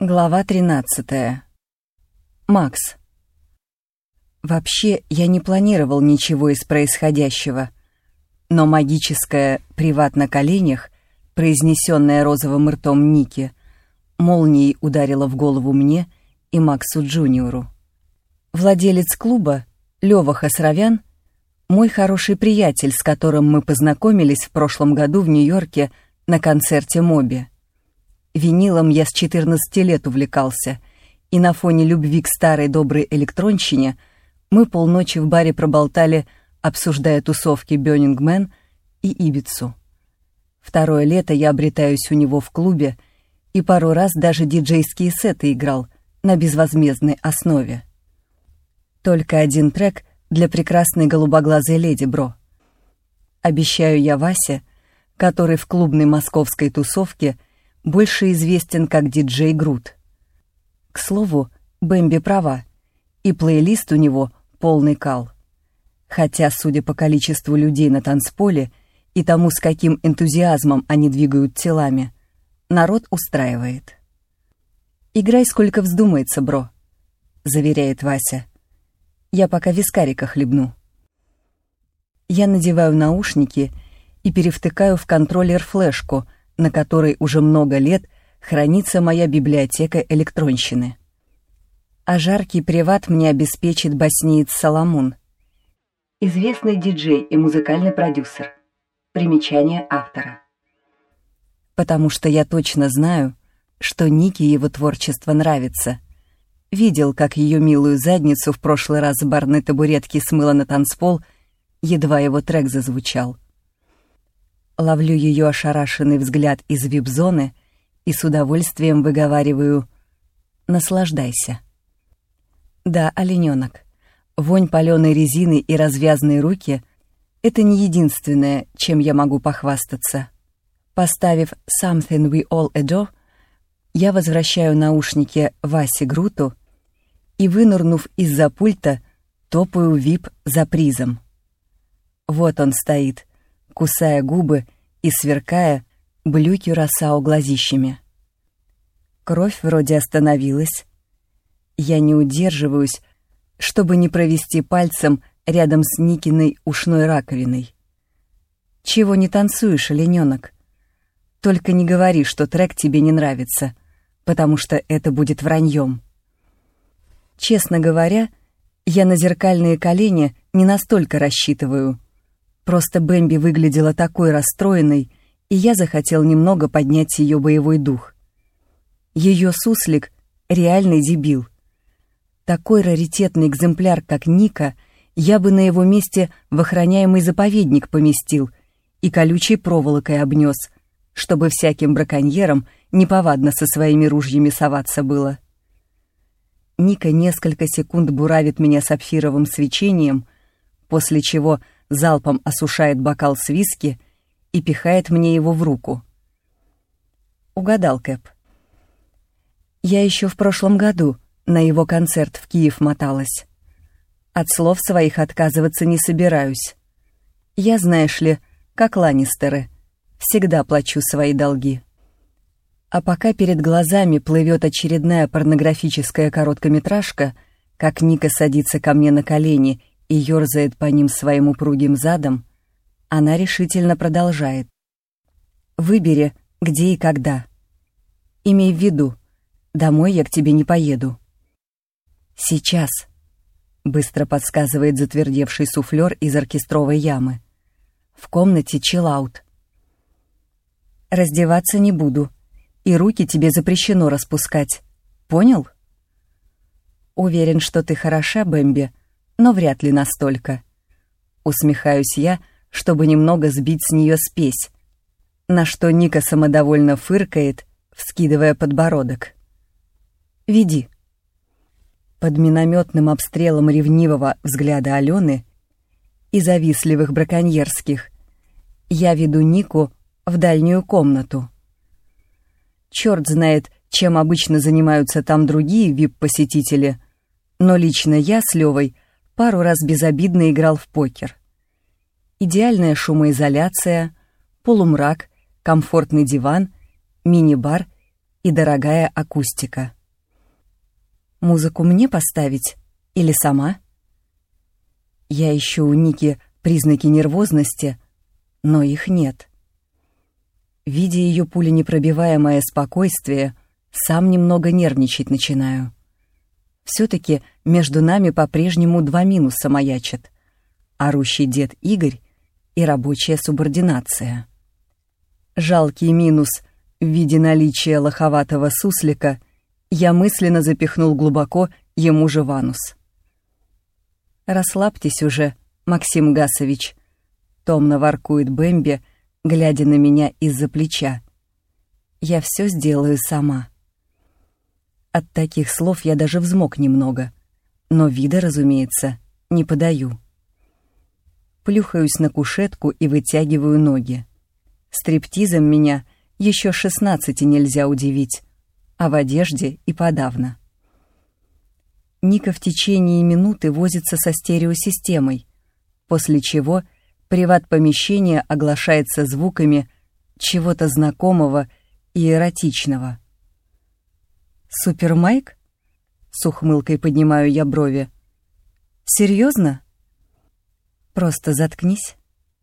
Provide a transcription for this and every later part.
Глава 13. Макс. Вообще, я не планировал ничего из происходящего, но магическое «приват на коленях», произнесенное розовым ртом Ники, молнией ударило в голову мне и Максу Джуниору. Владелец клуба, Лёва Хасровян, мой хороший приятель, с которым мы познакомились в прошлом году в Нью-Йорке на концерте Моби. Винилом я с 14 лет увлекался, и на фоне любви к старой доброй электронщине мы полночи в баре проболтали, обсуждая тусовки Бёнингмен и Ибицу. Второе лето я обретаюсь у него в клубе, и пару раз даже диджейские сеты играл на безвозмездной основе. Только один трек для прекрасной голубоглазой леди, бро. Обещаю я Васе, который в клубной московской тусовке — больше известен как диджей Грут. К слову, Бэмби права, и плейлист у него полный кал. Хотя, судя по количеству людей на танцполе и тому, с каким энтузиазмом они двигают телами, народ устраивает. «Играй, сколько вздумается, бро», — заверяет Вася. «Я пока вискарика хлебну». Я надеваю наушники и перевтыкаю в контроллер флешку — на которой уже много лет хранится моя библиотека электронщины. А жаркий приват мне обеспечит боснеец Соломон. Известный диджей и музыкальный продюсер. Примечание автора. Потому что я точно знаю, что Нике его творчество нравится. Видел, как ее милую задницу в прошлый раз с барной табуретки смыло на танцпол, едва его трек зазвучал — Ловлю ее ошарашенный взгляд из вип-зоны и с удовольствием выговариваю «Наслаждайся». Да, олененок, вонь паленой резины и развязанные руки — это не единственное, чем я могу похвастаться. Поставив «Something We All Adore», я возвращаю наушники Васе Груту и, вынырнув из-за пульта, топаю вип за призом. Вот он стоит, кусая губы и сверкая блюки Росао глазищами. Кровь вроде остановилась. Я не удерживаюсь, чтобы не провести пальцем рядом с Никиной ушной раковиной. Чего не танцуешь, олененок? Только не говори, что трек тебе не нравится, потому что это будет враньем. Честно говоря, я на зеркальные колени не настолько рассчитываю — Просто Бэмби выглядела такой расстроенной, и я захотел немного поднять ее боевой дух. Ее суслик — реальный дебил. Такой раритетный экземпляр, как Ника, я бы на его месте в охраняемый заповедник поместил и колючей проволокой обнес, чтобы всяким браконьерам неповадно со своими ружьями соваться было. Ника несколько секунд буравит меня сапфировым свечением, после чего — залпом осушает бокал с виски и пихает мне его в руку. Угадал Кэп. Я еще в прошлом году на его концерт в Киев моталась. От слов своих отказываться не собираюсь. Я, знаешь ли, как Ланнистеры, всегда плачу свои долги. А пока перед глазами плывет очередная порнографическая короткометражка, как Ника садится ко мне на колени и ерзает по ним своим упругим задом, она решительно продолжает. «Выбери, где и когда. Имей в виду, домой я к тебе не поеду». «Сейчас», — быстро подсказывает затвердевший суфлер из оркестровой ямы. «В комнате чиллаут». «Раздеваться не буду, и руки тебе запрещено распускать. Понял?» «Уверен, что ты хороша, Бэмби», — но вряд ли настолько. Усмехаюсь я, чтобы немного сбить с нее спесь, на что Ника самодовольно фыркает, вскидывая подбородок. «Веди». Под минометным обстрелом ревнивого взгляда Алены и завистливых браконьерских я веду Нику в дальнюю комнату. Черт знает, чем обычно занимаются там другие вип-посетители, но лично я с Левой — пару раз безобидно играл в покер. Идеальная шумоизоляция, полумрак, комфортный диван, мини-бар и дорогая акустика. Музыку мне поставить или сама? Я ищу у Ники признаки нервозности, но их нет. Видя ее пуленепробиваемое спокойствие, сам немного нервничать начинаю. Все-таки между нами по-прежнему два минуса маячат. Орущий дед Игорь и рабочая субординация. Жалкий минус в виде наличия лоховатого суслика я мысленно запихнул глубоко ему же в анус. «Расслабьтесь уже, Максим Гасович», — томно воркует Бэмби, глядя на меня из-за плеча. «Я все сделаю сама». От таких слов я даже взмок немного, но вида, разумеется, не подаю. Плюхаюсь на кушетку и вытягиваю ноги. Стриптизом меня еще шестнадцати нельзя удивить, а в одежде и подавно. Ника в течение минуты возится со стереосистемой, после чего приват-помещение оглашается звуками чего-то знакомого и эротичного. «Супермайк?» — с ухмылкой поднимаю я брови. «Серьезно?» «Просто заткнись»,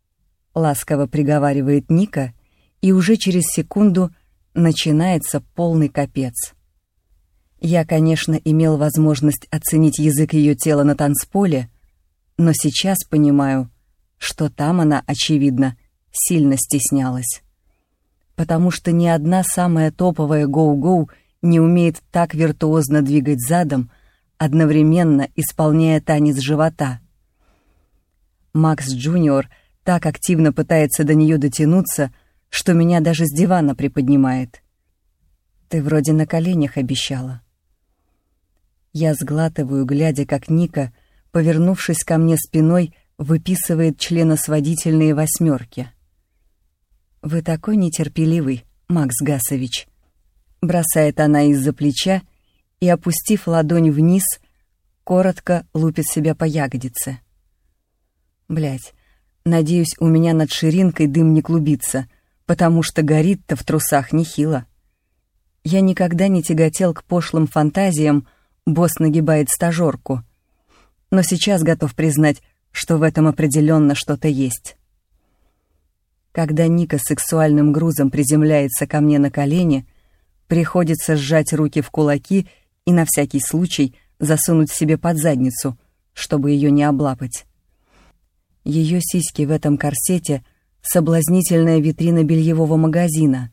— ласково приговаривает Ника, и уже через секунду начинается полный капец. Я, конечно, имел возможность оценить язык ее тела на танцполе, но сейчас понимаю, что там она, очевидно, сильно стеснялась. Потому что ни одна самая топовая гоу-гоу — не умеет так виртуозно двигать задом, одновременно исполняя танец живота. Макс Джуниор так активно пытается до нее дотянуться, что меня даже с дивана приподнимает. Ты вроде на коленях обещала. Я сглатываю, глядя, как Ника, повернувшись ко мне спиной, выписывает членосводительные восьмерки. «Вы такой нетерпеливый, Макс Гасович», Бросает она из-за плеча и, опустив ладонь вниз, коротко лупит себя по ягодице. Блять, надеюсь, у меня над ширинкой дым не клубится, потому что горит-то в трусах нехило. Я никогда не тяготел к пошлым фантазиям, босс нагибает стажерку. Но сейчас готов признать, что в этом определенно что-то есть. Когда Ника сексуальным грузом приземляется ко мне на колени, Приходится сжать руки в кулаки и на всякий случай засунуть себе под задницу, чтобы ее не облапать. Ее сиськи в этом корсете — соблазнительная витрина бельевого магазина.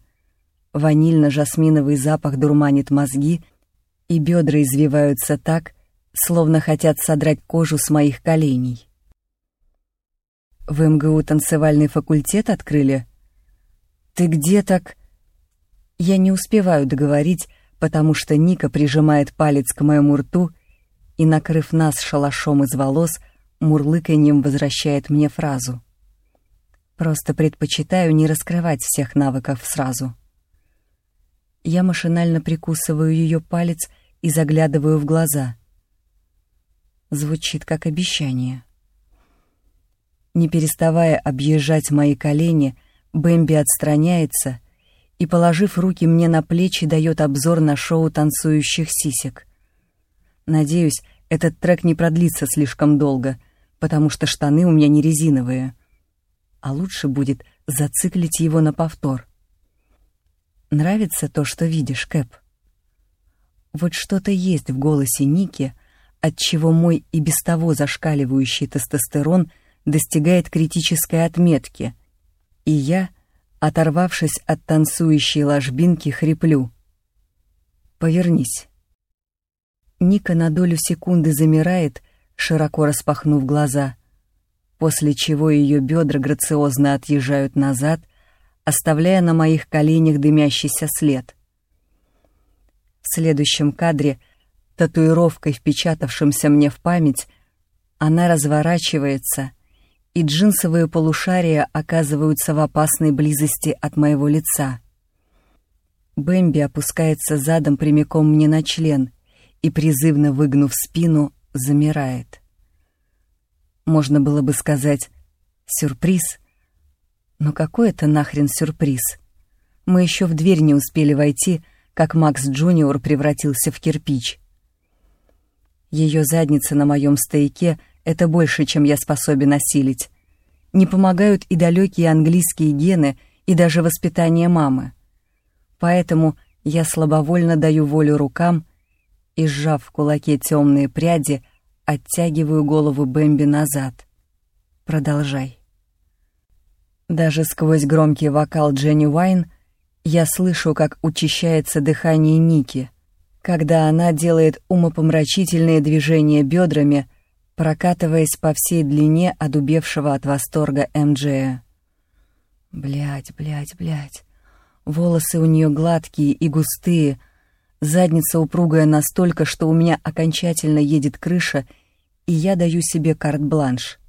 Ванильно-жасминовый запах дурманит мозги, и бедра извиваются так, словно хотят содрать кожу с моих коленей. В МГУ танцевальный факультет открыли? Ты где так... Я не успеваю договорить, потому что Ника прижимает палец к моему рту и, накрыв нас шалашом из волос, мурлыканьем возвращает мне фразу. Просто предпочитаю не раскрывать всех навыков сразу. Я машинально прикусываю ее палец и заглядываю в глаза. Звучит как обещание. Не переставая объезжать мои колени, Бэмби отстраняется — и, положив руки мне на плечи, дает обзор на шоу танцующих сисек. Надеюсь, этот трек не продлится слишком долго, потому что штаны у меня не резиновые. А лучше будет зациклить его на повтор. Нравится то, что видишь, Кэп? Вот что-то есть в голосе Ники, от чего мой и без того зашкаливающий тестостерон достигает критической отметки, и я — Оторвавшись от танцующей ложбинки, хриплю. «Повернись». Ника на долю секунды замирает, широко распахнув глаза, после чего ее бедра грациозно отъезжают назад, оставляя на моих коленях дымящийся след. В следующем кадре, татуировкой, впечатавшимся мне в память, она разворачивается — и джинсовые полушария оказываются в опасной близости от моего лица. Бэмби опускается задом прямиком мне на член и, призывно выгнув спину, замирает. Можно было бы сказать «сюрприз», но какой это нахрен сюрприз? Мы еще в дверь не успели войти, как Макс Джуниор превратился в кирпич. Ее задница на моем стояке — это больше, чем я способен осилить. Не помогают и далекие английские гены, и даже воспитание мамы. Поэтому я слабовольно даю волю рукам и, сжав в кулаке темные пряди, оттягиваю голову Бэмби назад. Продолжай. Даже сквозь громкий вокал Дженни Уайн я слышу, как учащается дыхание Ники, когда она делает умопомрачительные движения бедрами, прокатываясь по всей длине одубевшего от восторга МДЖ. Блять, блять, блять. Волосы у нее гладкие и густые, задница упругая настолько, что у меня окончательно едет крыша, и я даю себе карт-бланш.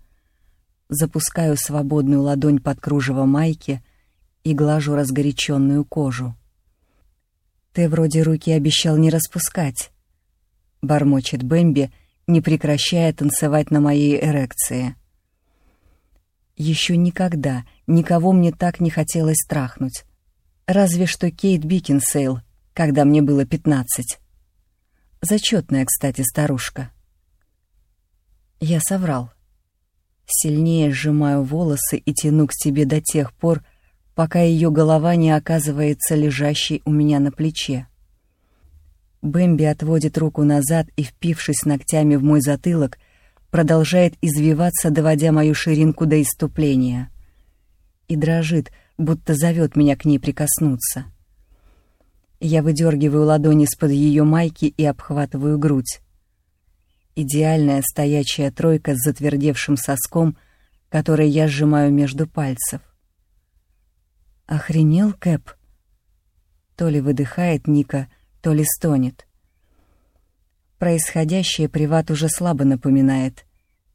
Запускаю свободную ладонь под кружево майки и глажу разгоряченную кожу. «Ты вроде руки обещал не распускать», — бормочет Бэмби, не прекращая танцевать на моей эрекции. Еще никогда никого мне так не хотелось трахнуть. Разве что Кейт Бикинсейл, когда мне было пятнадцать. Зачетная, кстати, старушка. Я соврал. Сильнее сжимаю волосы и тяну к себе до тех пор, пока ее голова не оказывается лежащей у меня на плече. Бэмби отводит руку назад и, впившись ногтями в мой затылок, продолжает извиваться, доводя мою ширинку до иступления. И дрожит, будто зовет меня к ней прикоснуться. Я выдергиваю ладони из-под ее майки и обхватываю грудь. Идеальная стоячая тройка с затвердевшим соском, который я сжимаю между пальцев. Охренел Кэп? То ли выдыхает Ника, то ли стонет. Происходящее приват уже слабо напоминает.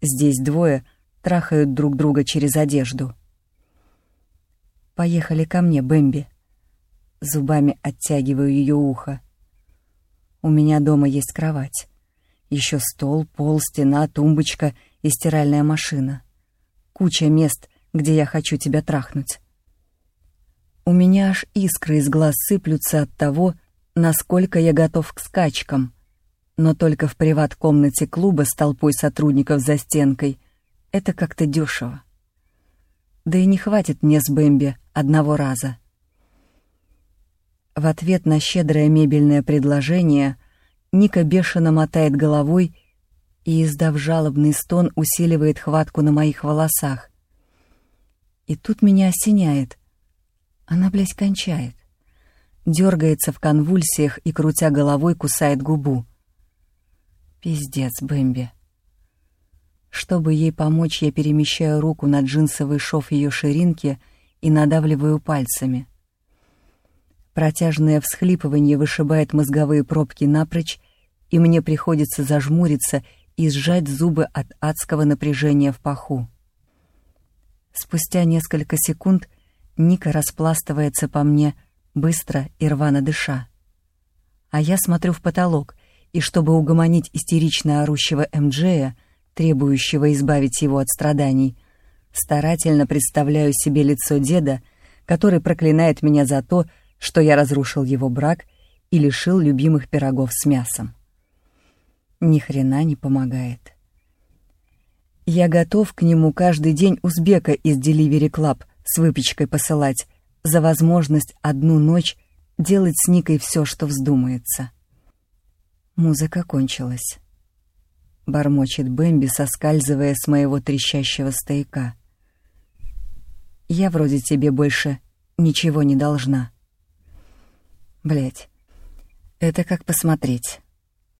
Здесь двое трахают друг друга через одежду. «Поехали ко мне, Бэмби». Зубами оттягиваю ее ухо. «У меня дома есть кровать. Еще стол, пол, стена, тумбочка и стиральная машина. Куча мест, где я хочу тебя трахнуть». У меня аж искры из глаз сыплются от того, насколько я готов к скачкам. Но только в приват-комнате клуба с толпой сотрудников за стенкой это как-то дешево. Да и не хватит мне с Бэмби одного раза. В ответ на щедрое мебельное предложение Ника бешено мотает головой и, издав жалобный стон, усиливает хватку на моих волосах. И тут меня осеняет. Она, блядь, кончает. Дергается в конвульсиях и, крутя головой, кусает губу. Пиздец, Бэмби. Чтобы ей помочь, я перемещаю руку на джинсовый шов ее ширинки и надавливаю пальцами. Протяжное всхлипывание вышибает мозговые пробки напрочь, и мне приходится зажмуриться и сжать зубы от адского напряжения в паху. Спустя несколько секунд Ника распластывается по мне, быстро и рвано дыша. А я смотрю в потолок, и чтобы угомонить истерично орущего МДЖя, требующего избавить его от страданий, старательно представляю себе лицо деда, который проклинает меня за то, что я разрушил его брак и лишил любимых пирогов с мясом. Ни хрена не помогает. Я готов к нему каждый день узбека из Delivery Club с выпечкой посылать за возможность одну ночь делать с Никой все, что вздумается. Музыка кончилась бормочет Бэмби, соскальзывая с моего трещащего стояка. Я вроде тебе больше ничего не должна. Блять, это как посмотреть.